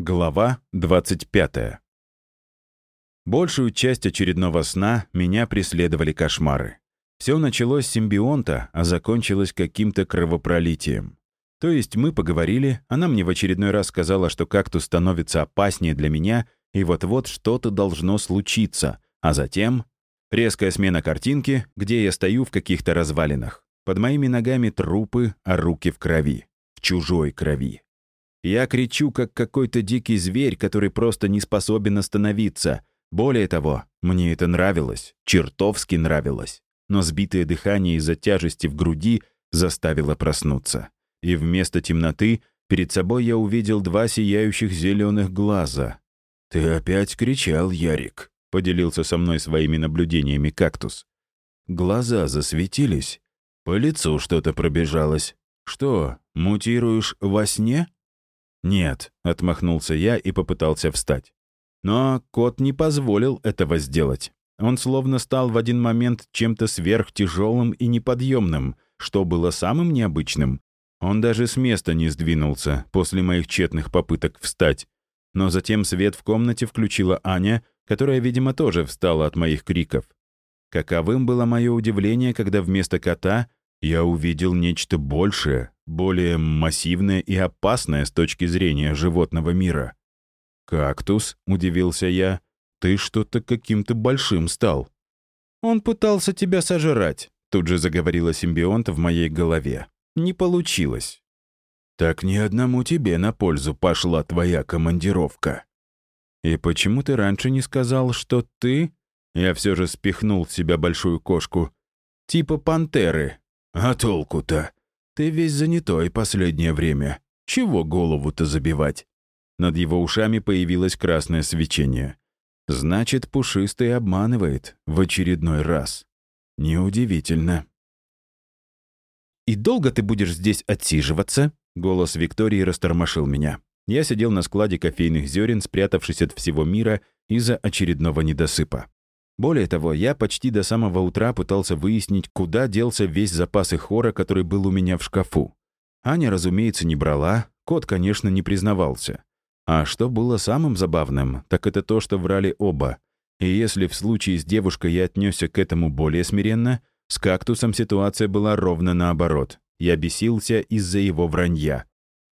Глава 25. Большую часть очередного сна меня преследовали кошмары. Все началось с симбионта, а закончилось каким-то кровопролитием. То есть мы поговорили, она мне в очередной раз сказала, что кактус становится опаснее для меня, и вот-вот что-то должно случиться, а затем резкая смена картинки, где я стою в каких-то развалинах. Под моими ногами трупы, а руки в крови. В чужой крови. Я кричу, как какой-то дикий зверь, который просто не способен остановиться. Более того, мне это нравилось, чертовски нравилось. Но сбитое дыхание из-за тяжести в груди заставило проснуться. И вместо темноты перед собой я увидел два сияющих зеленых глаза. «Ты опять кричал, Ярик», — поделился со мной своими наблюдениями кактус. Глаза засветились. По лицу что-то пробежалось. «Что, мутируешь во сне?» «Нет», — отмахнулся я и попытался встать. Но кот не позволил этого сделать. Он словно стал в один момент чем-то сверхтяжелым и неподъемным, что было самым необычным. Он даже с места не сдвинулся после моих тщетных попыток встать. Но затем свет в комнате включила Аня, которая, видимо, тоже встала от моих криков. Каковым было мое удивление, когда вместо кота я увидел нечто большее, более массивное и опасное с точки зрения животного мира. «Кактус», — удивился я, — «ты что-то каким-то большим стал». «Он пытался тебя сожрать», — тут же заговорила симбионт в моей голове. «Не получилось». «Так ни одному тебе на пользу пошла твоя командировка». «И почему ты раньше не сказал, что ты...» Я все же спихнул в себя большую кошку. «Типа пантеры». «А толку-то? Ты весь занятой последнее время. Чего голову-то забивать?» Над его ушами появилось красное свечение. «Значит, пушистый обманывает в очередной раз. Неудивительно». «И долго ты будешь здесь отсиживаться?» Голос Виктории растормошил меня. Я сидел на складе кофейных зерен, спрятавшись от всего мира из-за очередного недосыпа. Более того, я почти до самого утра пытался выяснить, куда делся весь запас хора, который был у меня в шкафу. Аня, разумеется, не брала, кот, конечно, не признавался. А что было самым забавным, так это то, что врали оба. И если в случае с девушкой я отнесся к этому более смиренно, с кактусом ситуация была ровно наоборот. Я бесился из-за его вранья.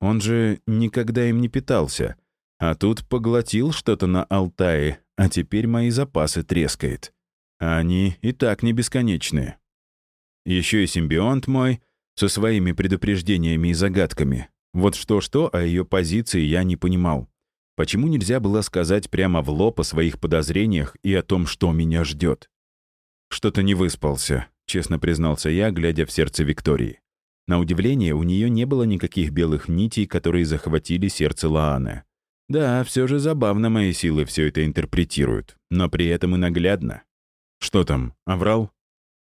Он же никогда им не питался. А тут поглотил что-то на Алтае, а теперь мои запасы трескает. А они и так не бесконечные. Еще и симбионт мой со своими предупреждениями и загадками. Вот что-что, а ее позиции я не понимал. Почему нельзя было сказать прямо в лоб о своих подозрениях и о том, что меня ждет? Что-то не выспался, честно признался я, глядя в сердце Виктории. На удивление, у нее не было никаких белых нитей, которые захватили сердце Лааны. Да, все же забавно мои силы все это интерпретируют, но при этом и наглядно. Что там, оврал?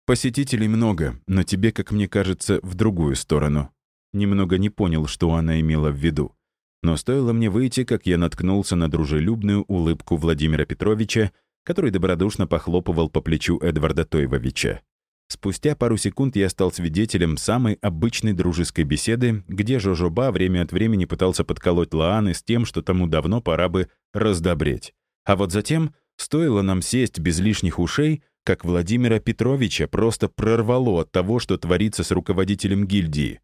Посетителей много, но тебе, как мне кажется, в другую сторону. Немного не понял, что она имела в виду. Но стоило мне выйти, как я наткнулся на дружелюбную улыбку Владимира Петровича, который добродушно похлопывал по плечу Эдварда Тойвовича. Спустя пару секунд я стал свидетелем самой обычной дружеской беседы, где Жожоба время от времени пытался подколоть Лааны с тем, что тому давно пора бы раздобреть. А вот затем, стоило нам сесть без лишних ушей, как Владимира Петровича просто прорвало от того, что творится с руководителем гильдии.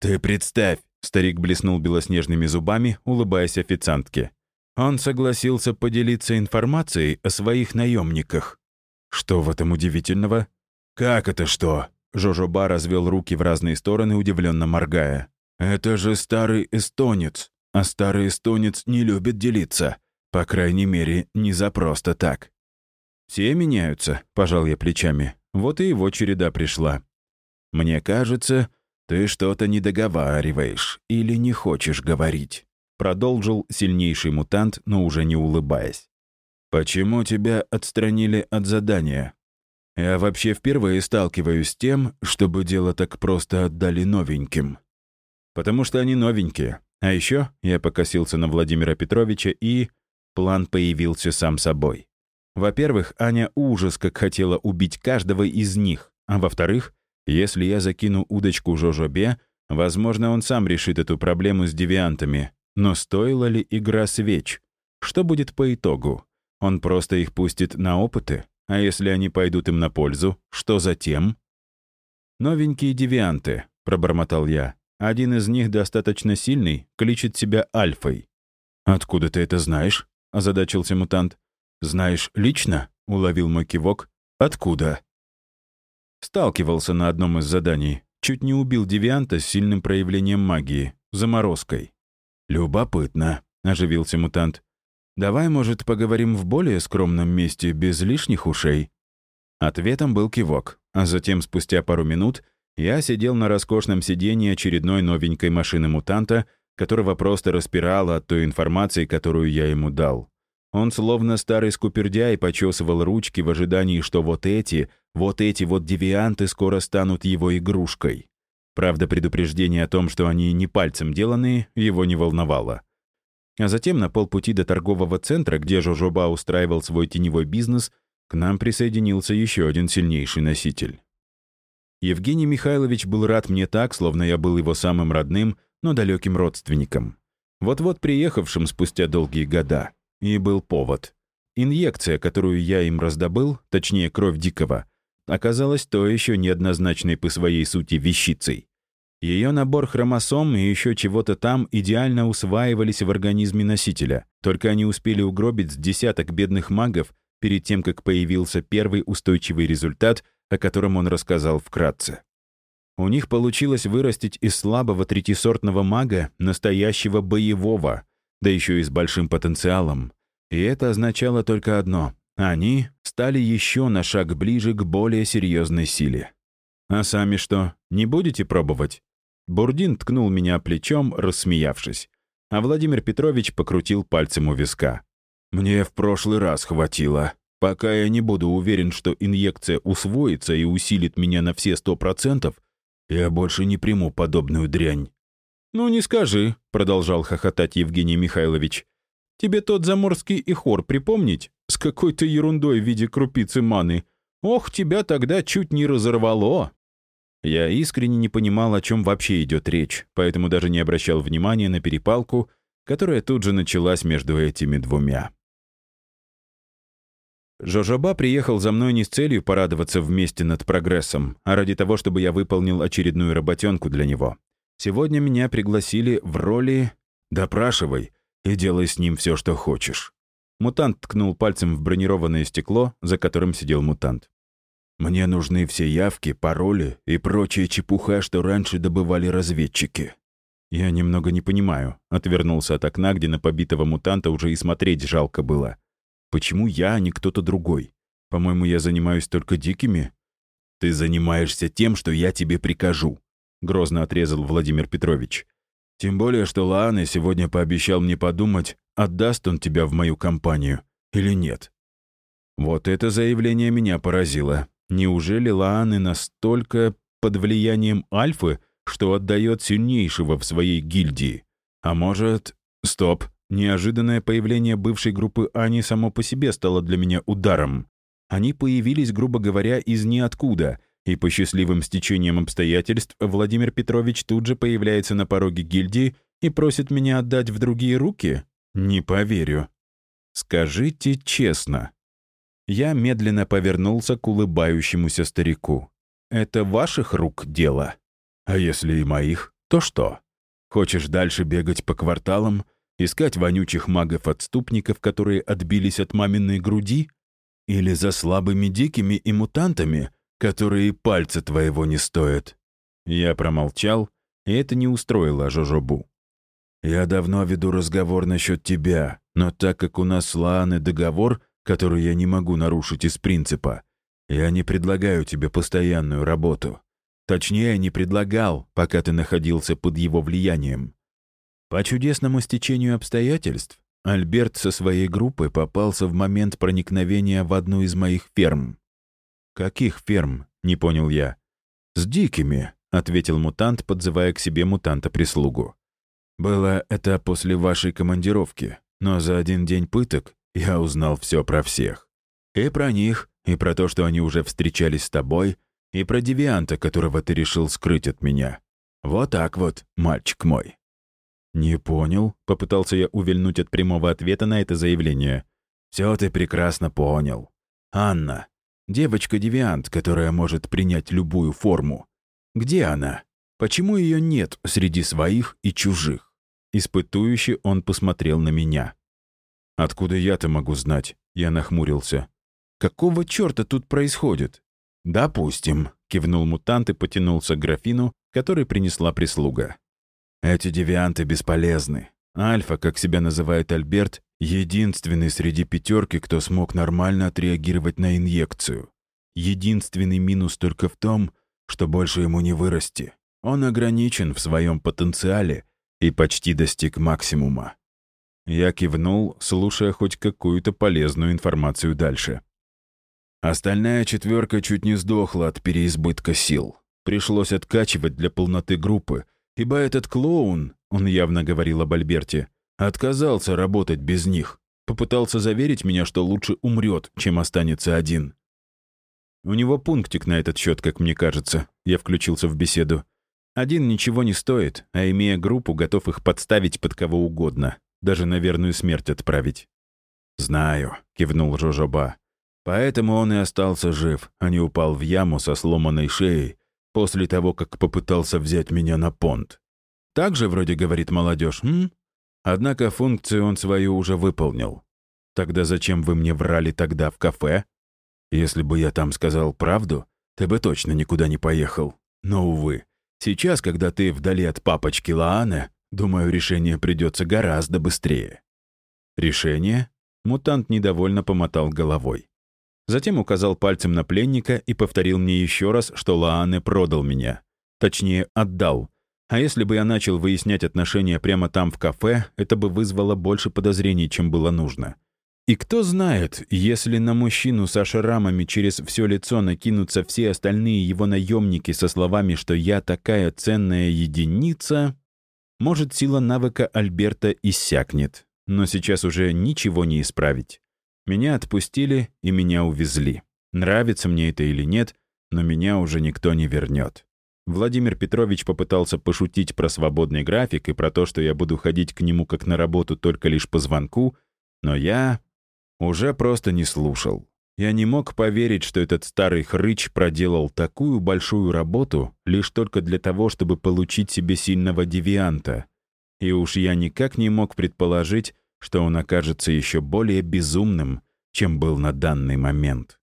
«Ты представь!» — старик блеснул белоснежными зубами, улыбаясь официантке. Он согласился поделиться информацией о своих наемниках. Что в этом удивительного? «Как это что?» Жожоба развел руки в разные стороны, удивленно моргая. «Это же старый эстонец, а старый эстонец не любит делиться. По крайней мере, не за просто так». «Все меняются», — пожал я плечами. Вот и его череда пришла. «Мне кажется, ты что-то не договариваешь или не хочешь говорить», — продолжил сильнейший мутант, но уже не улыбаясь. «Почему тебя отстранили от задания?» Я вообще впервые сталкиваюсь с тем, чтобы дело так просто отдали новеньким. Потому что они новенькие. А еще я покосился на Владимира Петровича и... План появился сам собой. Во-первых, Аня ужас как хотела убить каждого из них. А во-вторых, если я закину удочку Жожобе, возможно, он сам решит эту проблему с девиантами. Но стоила ли игра свеч? Что будет по итогу? Он просто их пустит на опыты? А если они пойдут им на пользу, что затем? «Новенькие девианты», — пробормотал я. «Один из них достаточно сильный, кличет себя Альфой». «Откуда ты это знаешь?» — озадачился мутант. «Знаешь лично?» — уловил мой кивок. «Откуда?» Сталкивался на одном из заданий. Чуть не убил девианта с сильным проявлением магии. Заморозкой. «Любопытно», — оживился мутант. «Давай, может, поговорим в более скромном месте, без лишних ушей?» Ответом был кивок, а затем, спустя пару минут, я сидел на роскошном сиденье очередной новенькой машины мутанта, которого просто распирало от той информации, которую я ему дал. Он словно старый скупердяй почесывал ручки в ожидании, что вот эти, вот эти вот девианты скоро станут его игрушкой. Правда, предупреждение о том, что они не пальцем деланные, его не волновало. А затем на полпути до торгового центра, где Жожоба устраивал свой теневой бизнес, к нам присоединился еще один сильнейший носитель. Евгений Михайлович был рад мне так, словно я был его самым родным, но далеким родственником. Вот-вот приехавшим спустя долгие года. И был повод. Инъекция, которую я им раздобыл, точнее, кровь дикого, оказалась то еще неоднозначной по своей сути вещицей. Ее набор хромосом и еще чего-то там идеально усваивались в организме носителя, только они успели угробить с десяток бедных магов перед тем, как появился первый устойчивый результат, о котором он рассказал вкратце. У них получилось вырастить из слабого третисортного мага настоящего боевого, да еще и с большим потенциалом. И это означало только одно — они стали еще на шаг ближе к более серьезной силе. «А сами что, не будете пробовать?» Бурдин ткнул меня плечом, рассмеявшись. А Владимир Петрович покрутил пальцем у виска. «Мне в прошлый раз хватило. Пока я не буду уверен, что инъекция усвоится и усилит меня на все сто процентов, я больше не приму подобную дрянь. «Ну, не скажи», — продолжал хохотать Евгений Михайлович. «Тебе тот заморский ихор припомнить? С какой-то ерундой в виде крупицы маны. Ох, тебя тогда чуть не разорвало!» Я искренне не понимал, о чем вообще идет речь, поэтому даже не обращал внимания на перепалку, которая тут же началась между этими двумя. Жожоба приехал за мной не с целью порадоваться вместе над прогрессом, а ради того, чтобы я выполнил очередную работенку для него. Сегодня меня пригласили в роли «допрашивай и делай с ним все, что хочешь». Мутант ткнул пальцем в бронированное стекло, за которым сидел мутант. «Мне нужны все явки, пароли и прочая чепуха, что раньше добывали разведчики». «Я немного не понимаю», — отвернулся от окна, где на побитого мутанта уже и смотреть жалко было. «Почему я, а не кто-то другой? По-моему, я занимаюсь только дикими». «Ты занимаешься тем, что я тебе прикажу», грозно отрезал Владимир Петрович. «Тем более, что Лааны сегодня пообещал мне подумать, отдаст он тебя в мою компанию или нет». Вот это заявление меня поразило. Неужели Лааны настолько под влиянием Альфы, что отдает сильнейшего в своей гильдии? А может... Стоп. Неожиданное появление бывшей группы Ани само по себе стало для меня ударом. Они появились, грубо говоря, из ниоткуда — и по счастливым стечениям обстоятельств Владимир Петрович тут же появляется на пороге гильдии и просит меня отдать в другие руки? Не поверю. Скажите честно. Я медленно повернулся к улыбающемуся старику. Это ваших рук дело? А если и моих, то что? Хочешь дальше бегать по кварталам, искать вонючих магов-отступников, которые отбились от маминой груди? Или за слабыми дикими и мутантами, которые пальца твоего не стоят». Я промолчал, и это не устроило Жожобу. «Я давно веду разговор насчет тебя, но так как у нас с Лааной договор, который я не могу нарушить из принципа, я не предлагаю тебе постоянную работу. Точнее, не предлагал, пока ты находился под его влиянием. По чудесному стечению обстоятельств Альберт со своей группой попался в момент проникновения в одну из моих ферм. «Каких ферм?» — не понял я. «С дикими», — ответил мутант, подзывая к себе мутанта-прислугу. «Было это после вашей командировки, но за один день пыток я узнал все про всех. И про них, и про то, что они уже встречались с тобой, и про девианта, которого ты решил скрыть от меня. Вот так вот, мальчик мой». «Не понял», — попытался я увильнуть от прямого ответа на это заявление. «Все ты прекрасно понял. Анна, девочка-девиант, которая может принять любую форму. Где она? Почему ее нет среди своих и чужих?» Испытующе он посмотрел на меня. «Откуда я-то могу знать?» Я нахмурился. «Какого черта тут происходит?» «Допустим», — кивнул мутант и потянулся к графину, который принесла прислуга. «Эти девианты бесполезны. Альфа, как себя называет Альберт, единственный среди пятерки, кто смог нормально отреагировать на инъекцию. Единственный минус только в том, что больше ему не вырасти. Он ограничен в своем потенциале и почти достиг максимума. Я кивнул, слушая хоть какую-то полезную информацию дальше. Остальная четверка чуть не сдохла от переизбытка сил. Пришлось откачивать для полноты группы, ибо этот клоун, он явно говорил об Альберте, отказался работать без них. Попытался заверить меня, что лучше умрет, чем останется один. У него пунктик на этот счет, как мне кажется. Я включился в беседу. Один ничего не стоит, а имея группу, готов их подставить под кого угодно, даже на верную смерть отправить. «Знаю», — кивнул Жожоба. «Поэтому он и остался жив, а не упал в яму со сломанной шеей после того, как попытался взять меня на понт. Так же вроде говорит молодежь, м? Однако функцию он свою уже выполнил. Тогда зачем вы мне врали тогда в кафе? Если бы я там сказал правду, ты бы точно никуда не поехал. Но, увы, Сейчас, когда ты вдали от папочки Лааны, думаю, решение придется гораздо быстрее». «Решение?» Мутант недовольно помотал головой. Затем указал пальцем на пленника и повторил мне еще раз, что Лаане продал меня. Точнее, отдал. А если бы я начал выяснять отношения прямо там в кафе, это бы вызвало больше подозрений, чем было нужно. И кто знает, если на мужчину со шрамами через все лицо накинутся все остальные его наемники со словами, что я такая ценная единица, может, сила навыка Альберта иссякнет. Но сейчас уже ничего не исправить. Меня отпустили и меня увезли. Нравится мне это или нет, но меня уже никто не вернет. Владимир Петрович попытался пошутить про свободный график и про то, что я буду ходить к нему как на работу только лишь по звонку, но я уже просто не слушал. Я не мог поверить, что этот старый хрыч проделал такую большую работу лишь только для того, чтобы получить себе сильного девианта. И уж я никак не мог предположить, что он окажется еще более безумным, чем был на данный момент.